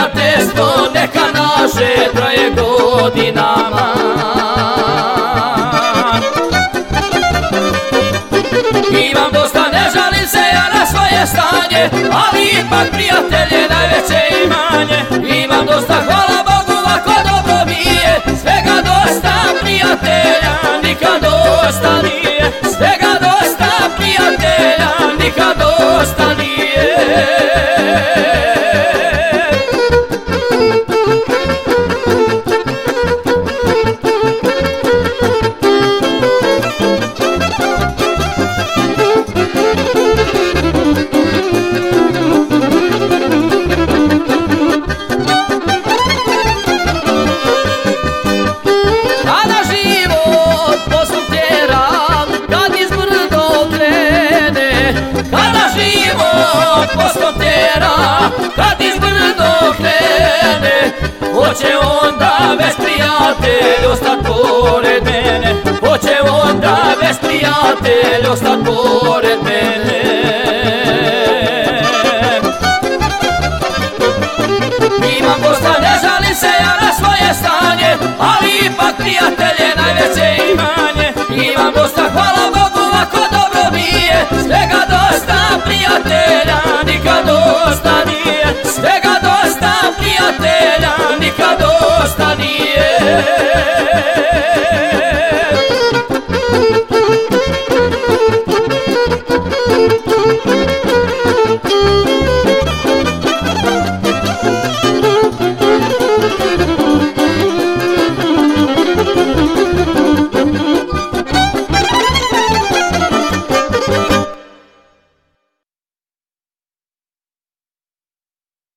Prijateljstvo neka naše traje godinama. Imam dosta, ne žalim se ja na svoje stanje Ali ipak prijatelje kad iz brdo krene Hoće onda bez prijatelj ostat pored mene. Hoće onda bez prijatelj ostat pored mene. Imam dosta, ne žalim se ja na svoje stanje Ali ipak prijatelje najveće Imam Για δύο.